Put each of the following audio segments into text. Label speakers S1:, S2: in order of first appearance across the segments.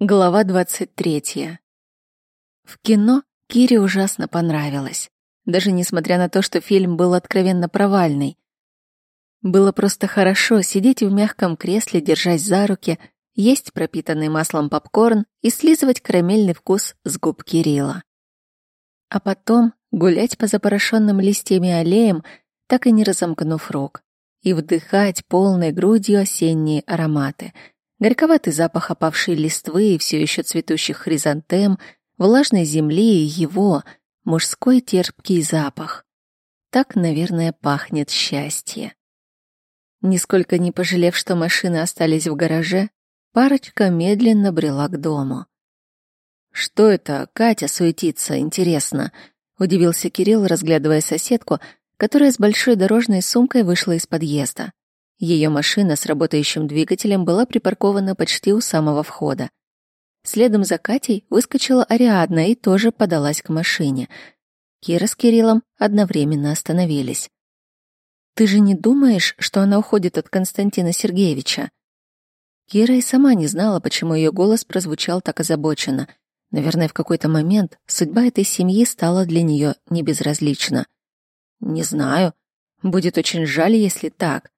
S1: Глава 23. В кино Кире ужасно понравилось. Даже несмотря на то, что фильм был откровенно провальный. Было просто хорошо сидеть в мягком кресле, держась за руки, есть пропитанный маслом попкорн и слизывать карамельный вкус с губ Кирилла. А потом гулять по запорошенным листьями аллеям, так и не разомкнув рук, и вдыхать полной грудью осенние ароматы — горьковатый запах опавшей листвы и все еще цветущих хризантем, влажной земли и его, мужской терпкий запах. Так, наверное, пахнет счастье. Нисколько не пожалев, что машины остались в гараже, парочка медленно брела к дому. «Что это? Катя суетится, интересно», — удивился Кирилл, разглядывая соседку, которая с большой дорожной сумкой вышла из подъезда. Ее машина с работающим двигателем была припаркована почти у самого входа. Следом за Катей выскочила Ариадна и тоже подалась к машине. Кира с Кириллом одновременно остановились. «Ты же не думаешь, что она уходит от Константина Сергеевича?» Кира и сама не знала, почему ее голос прозвучал так озабоченно. Наверное, в какой-то момент судьба этой семьи стала для нее небезразлична. «Не знаю. Будет очень жаль, если так.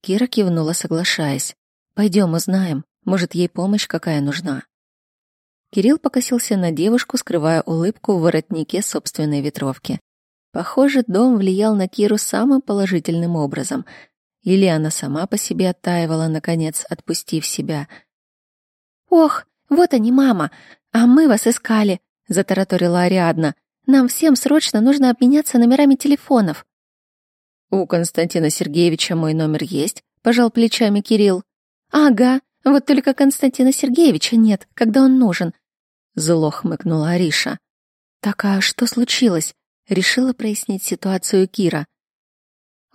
S1: Кира кивнула, соглашаясь. Пойдем, узнаем. Может, ей помощь какая нужна. Кирилл покосился на девушку, скрывая улыбку в воротнике собственной ветровки. Похоже, дом влиял на Киру самым положительным образом. Или она сама по себе оттаивала, наконец, отпустив себя. «Ох, вот они, мама! А мы вас искали!» — затараторила Ариадна. «Нам всем срочно нужно обменяться номерами телефонов». «У Константина Сергеевича мой номер есть», — пожал плечами Кирилл. «Ага, вот только Константина Сергеевича нет, когда он нужен», — зло хмыкнула Ариша. «Так а что случилось?» — решила прояснить ситуацию Кира.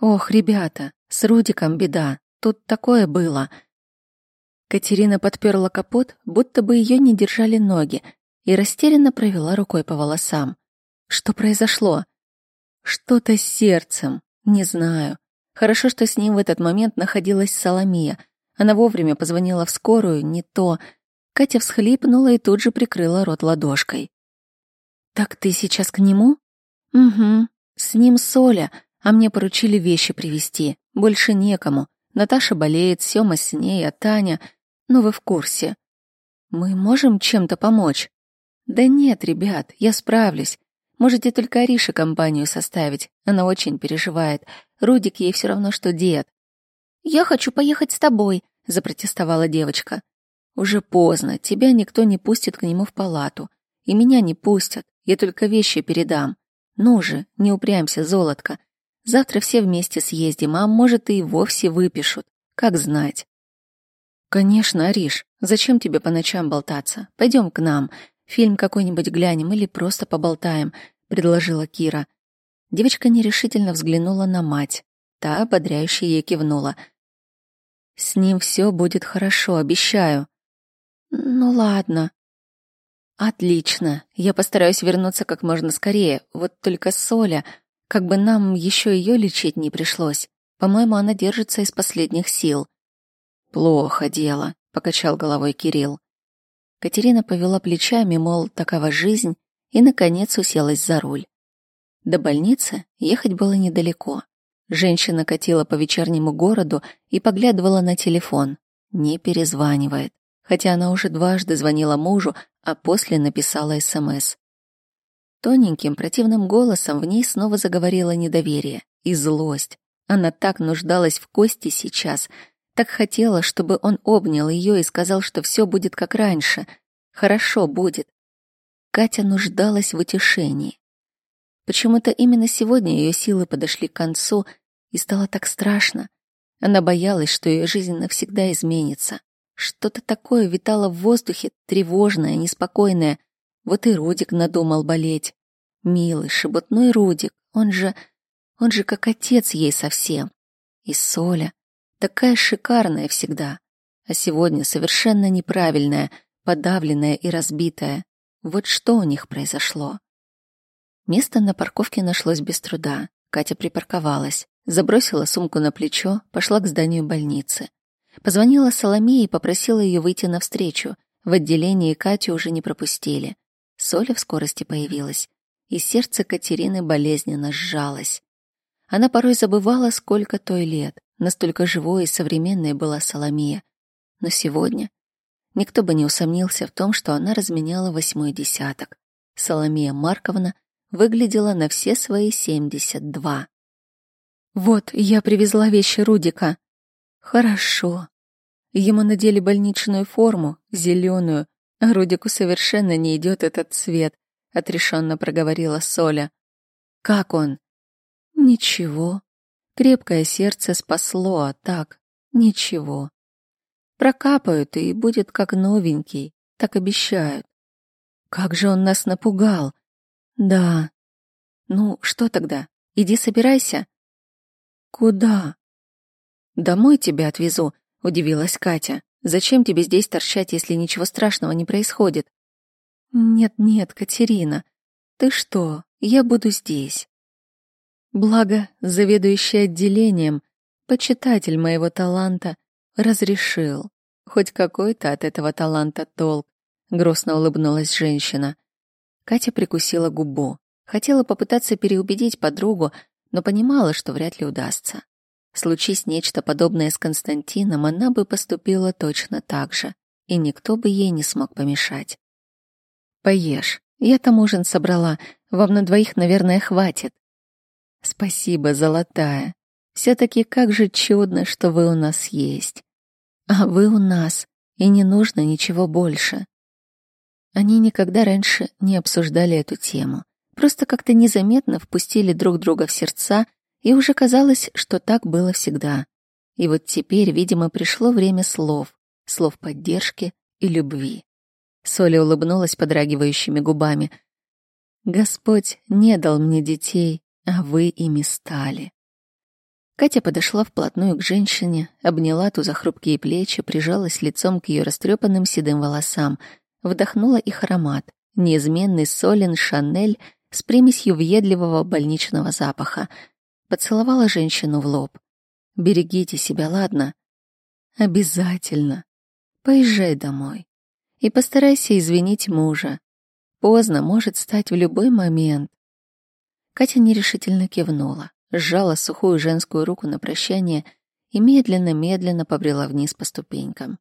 S1: «Ох, ребята, с Рудиком беда, тут такое было». Катерина подперла капот, будто бы ее не держали ноги, и растерянно провела рукой по волосам. «Что произошло?» «Что-то с сердцем», не знаю. Хорошо, что с ним в этот момент находилась Соломия. Она вовремя позвонила в скорую, не то. Катя всхлипнула и тут же прикрыла рот ладошкой. «Так ты сейчас к нему?» «Угу. С ним Соля, а мне поручили вещи привезти. Больше некому. Наташа болеет, Сёма с ней, а Таня... Ну, вы в курсе. Мы можем чем-то помочь?» «Да нет, ребят, я справлюсь. Можете только Арише компанию составить. Она очень переживает. Рудик ей все равно, что дед. «Я хочу поехать с тобой», — запротестовала девочка. «Уже поздно. Тебя никто не пустит к нему в палату. И меня не пустят. Я только вещи передам. Ну же, не упрямься, золотко. Завтра все вместе съездим, а может и вовсе выпишут. Как знать». «Конечно, Ариш. Зачем тебе по ночам болтаться? Пойдем к нам. Фильм какой-нибудь глянем или просто поболтаем», — предложила Кира. Девочка нерешительно взглянула на мать. Та ободряюще ей кивнула. «С ним все будет хорошо, обещаю». «Ну ладно». «Отлично. Я постараюсь вернуться как можно скорее. Вот только Соля, как бы нам еще ее лечить не пришлось. По-моему, она держится из последних сил». «Плохо дело», — покачал головой Кирилл. Катерина повела плечами, мол, такова жизнь, и, наконец, уселась за руль. До больницы ехать было недалеко. Женщина катила по вечернему городу и поглядывала на телефон. Не перезванивает. Хотя она уже дважды звонила мужу, а после написала СМС. Тоненьким противным голосом в ней снова заговорило недоверие и злость. Она так нуждалась в Косте сейчас, так хотела, чтобы он обнял ее и сказал, что все будет как раньше. Хорошо будет. Катя нуждалась в утешении. Почему-то именно сегодня ее силы подошли к концу, и стало так страшно. Она боялась, что ее жизнь навсегда изменится. Что-то такое витало в воздухе, тревожное, неспокойное. Вот и Рудик надумал болеть. Милый, шебутной Рудик, он же... он же как отец ей совсем. И Соля. Такая шикарная всегда, а сегодня совершенно неправильная, подавленная и разбитая. Вот что у них произошло. Место на парковке нашлось без труда. Катя припарковалась, забросила сумку на плечо, пошла к зданию больницы. Позвонила Соломее и попросила ее выйти навстречу. В отделении Катю уже не пропустили. Соля в скорости появилась, и сердце Катерины болезненно сжалось. Она порой забывала, сколько той лет, настолько живой и современной была Соломия. Но сегодня никто бы не усомнился в том, что она разменяла восьмой десяток. Соломия Марковна выглядела на все свои семьдесят два. «Вот, я привезла вещи Рудика». «Хорошо». Ему надели больничную форму, зеленую, Рудику совершенно не идет этот цвет, отрешенно проговорила Соля. «Как он?» «Ничего. Крепкое сердце спасло, а так ничего. Прокапают, и будет как новенький, так обещают. Как же он нас напугал!» Да. Ну, что тогда? Иди собирайся. Куда? Домой тебя отвезу, удивилась Катя. Зачем тебе здесь торчать, если ничего страшного не происходит? Нет-нет, Катерина. Ты что? Я буду здесь. Благо, заведующий отделением, почитатель моего таланта, разрешил. Хоть какой-то от этого таланта толк, грустно улыбнулась женщина. Катя прикусила губу. Хотела попытаться переубедить подругу, но понимала, что вряд ли удастся. Случись нечто подобное с Константином, она бы поступила точно так же, и никто бы ей не смог помешать. «Поешь. Я там ужин собрала. Вам на двоих, наверное, хватит». «Спасибо, золотая. Все-таки как же чудно, что вы у нас есть. А вы у нас, и не нужно ничего больше. Они никогда раньше не обсуждали эту тему. Просто как-то незаметно впустили друг друга в сердца, и уже казалось, что так было всегда. И вот теперь, видимо, пришло время слов, слов поддержки и любви. Соля улыбнулась подрагивающими губами. «Господь не дал мне детей, а вы ими стали». Катя подошла вплотную к женщине, обняла ту за хрупкие плечи, прижалась лицом к ее растрепанным седым волосам — вдохнула их аромат, неизменный солен Шанель с примесью въедливого больничного запаха. Поцеловала женщину в лоб. «Берегите себя, ладно?» «Обязательно. Поезжай домой. И постарайся извинить мужа. Поздно может стать в любой момент». Катя нерешительно кивнула, сжала сухую женскую руку на прощание и медленно-медленно побрела вниз по ступенькам.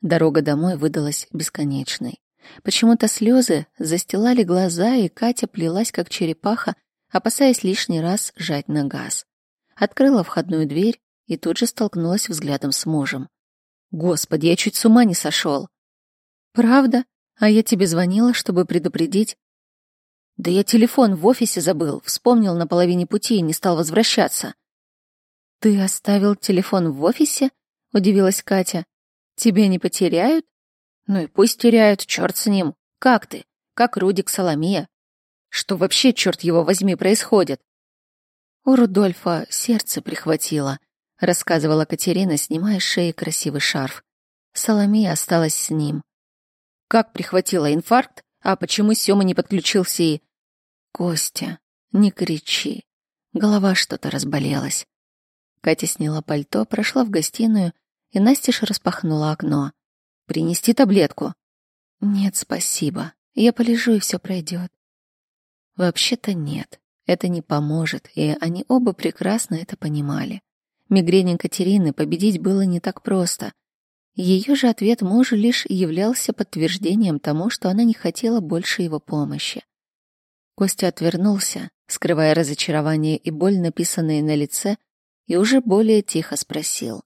S1: Дорога домой выдалась бесконечной. Почему-то слезы застилали глаза, и Катя плелась, как черепаха, опасаясь лишний раз жать на газ. Открыла входную дверь и тут же столкнулась взглядом с мужем. «Господи, я чуть с ума не сошел!» «Правда? А я тебе звонила, чтобы предупредить?» «Да я телефон в офисе забыл, вспомнил на половине пути и не стал возвращаться». «Ты оставил телефон в офисе?» — удивилась Катя. Тебя не потеряют? Ну и пусть теряют, черт с ним. Как ты? Как Рудик Соломия? Что вообще, черт его возьми, происходит? У Рудольфа сердце прихватило, рассказывала Катерина, снимая с шеи красивый шарф. Соломия осталась с ним. Как прихватила инфаркт? А почему Сёма не подключился и... Костя, не кричи. Голова что-то разболелась. Катя сняла пальто, прошла в гостиную и Настеж распахнула окно. «Принести таблетку?» «Нет, спасибо. Я полежу, и все пройдет». Вообще-то нет, это не поможет, и они оба прекрасно это понимали. Мигрень Екатерины победить было не так просто. Ее же ответ мужу лишь являлся подтверждением тому, что она не хотела больше его помощи. Костя отвернулся, скрывая разочарование и боль, написанные на лице, и уже более тихо спросил.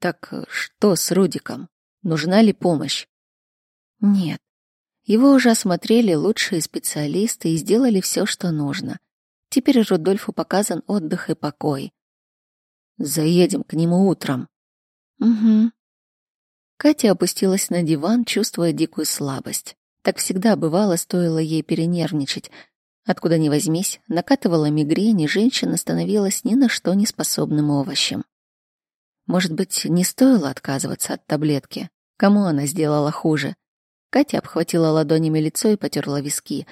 S1: Так э, что с Рудиком? Нужна ли помощь? Нет. Его уже осмотрели лучшие специалисты и сделали все, что нужно. Теперь Рудольфу показан отдых и покой. Заедем к нему утром. Угу. Катя опустилась на диван, чувствуя дикую слабость. Так всегда бывало, стоило ей перенервничать. Откуда ни возьмись, накатывала мигрень, и женщина становилась ни на что не способным овощем. Может быть, не стоило отказываться от таблетки? Кому она сделала хуже? Катя обхватила ладонями лицо и потерла виски.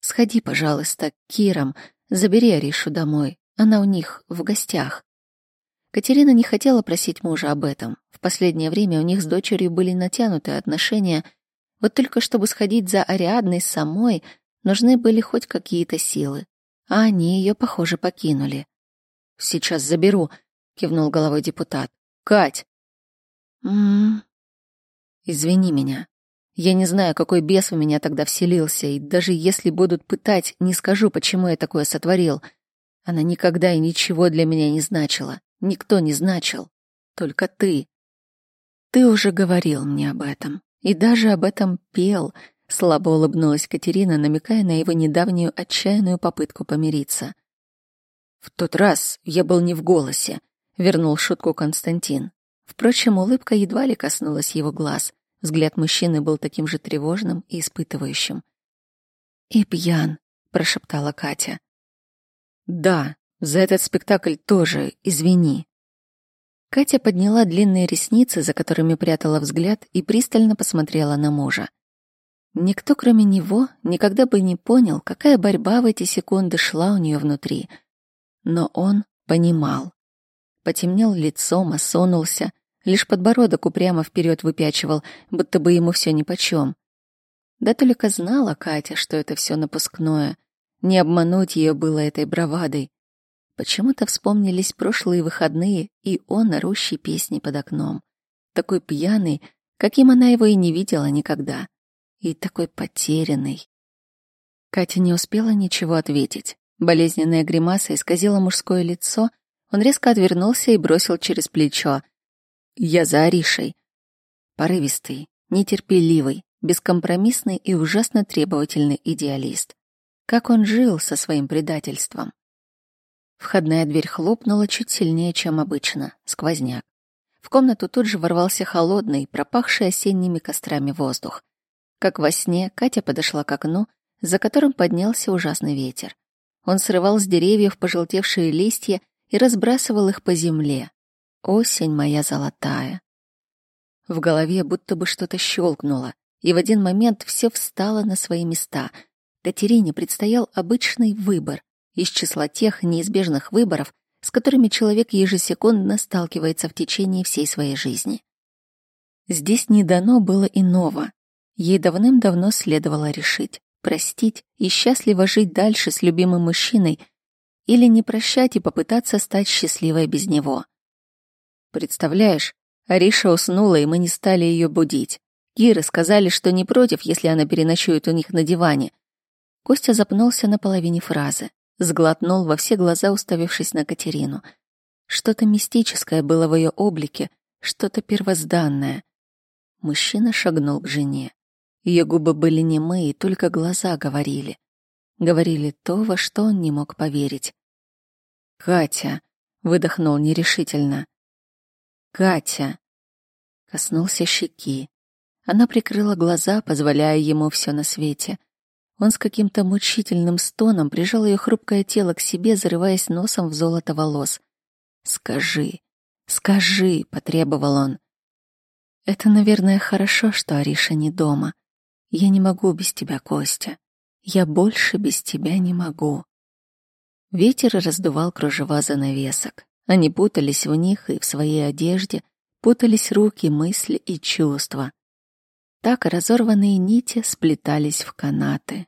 S1: «Сходи, пожалуйста, к Кирам, забери Аришу домой. Она у них в гостях». Катерина не хотела просить мужа об этом. В последнее время у них с дочерью были натянутые отношения. Вот только чтобы сходить за Ариадной самой, нужны были хоть какие-то силы. А они ее, похоже, покинули. «Сейчас заберу», — кивнул головой депутат. «Кать!» «М-м-м...» «Извини меня. Я не знаю, какой бес в меня тогда вселился, и даже если будут пытать, не скажу, почему я такое сотворил. Она никогда и ничего для меня не значила. Никто не значил. Только ты. Ты уже говорил мне об этом. И даже об этом пел. Слабо улыбнулась Катерина, намекая на его недавнюю отчаянную попытку помириться. В тот раз я был не в голосе, вернул шутку Константин. Впрочем, улыбка едва ли коснулась его глаз. Взгляд мужчины был таким же тревожным и испытывающим. «И пьян», — прошептала Катя. «Да, за этот спектакль тоже, извини. Катя подняла длинные ресницы, за которыми прятала взгляд, и пристально посмотрела на мужа. Никто, кроме него, никогда бы не понял, какая борьба в эти секунды шла у нее внутри. Но он понимал. Потемнел лицом, осунулся, лишь подбородок упрямо вперед выпячивал, будто бы ему все нипочем. Да только знала Катя, что это все напускное. Не обмануть ее было этой бравадой. Почему-то вспомнились прошлые выходные и он, орущий песни под окном. Такой пьяный, каким она его и не видела никогда. И такой потерянный. Катя не успела ничего ответить. Болезненная гримаса исказила мужское лицо. Он резко отвернулся и бросил через плечо. «Я за Аришей». Порывистый, нетерпеливый, бескомпромиссный и ужасно требовательный идеалист. Как он жил со своим предательством. Входная дверь хлопнула чуть сильнее, чем обычно. Сквозняк. В комнату тут же ворвался холодный, пропахший осенними кострами воздух. Как во сне, Катя подошла к окну, за которым поднялся ужасный ветер. Он срывал с деревьев пожелтевшие листья и разбрасывал их по земле. Осень моя золотая. В голове будто бы что-то щелкнуло, и в один момент все встало на свои места. Катерине предстоял обычный выбор из числа тех неизбежных выборов, с которыми человек ежесекундно сталкивается в течение всей своей жизни. Здесь не дано было иного. Ей давным-давно следовало решить, простить и счастливо жить дальше с любимым мужчиной или не прощать и попытаться стать счастливой без него. Представляешь, Ариша уснула, и мы не стали ее будить. Киры сказали, что не против, если она переночует у них на диване. Костя запнулся на половине фразы. Сглотнул во все глаза, уставившись на Катерину. Что-то мистическое было в ее облике, что-то первозданное. Мужчина шагнул к жене. Ее губы были немые, только глаза говорили. Говорили то, во что он не мог поверить. «Катя!» — выдохнул нерешительно. «Катя!» — коснулся щеки. Она прикрыла глаза, позволяя ему все на свете — он с каким-то мучительным стоном прижал ее хрупкое тело к себе, зарываясь носом в золото волос. «Скажи, скажи», — потребовал он. «Это, наверное, хорошо, что Ариша не дома. Я не могу без тебя, Костя. Я больше без тебя не могу». Ветер раздувал кружева занавесок. Они путались в них и в своей одежде, путались руки, мысли и чувства. Так разорванные нити сплетались в канаты.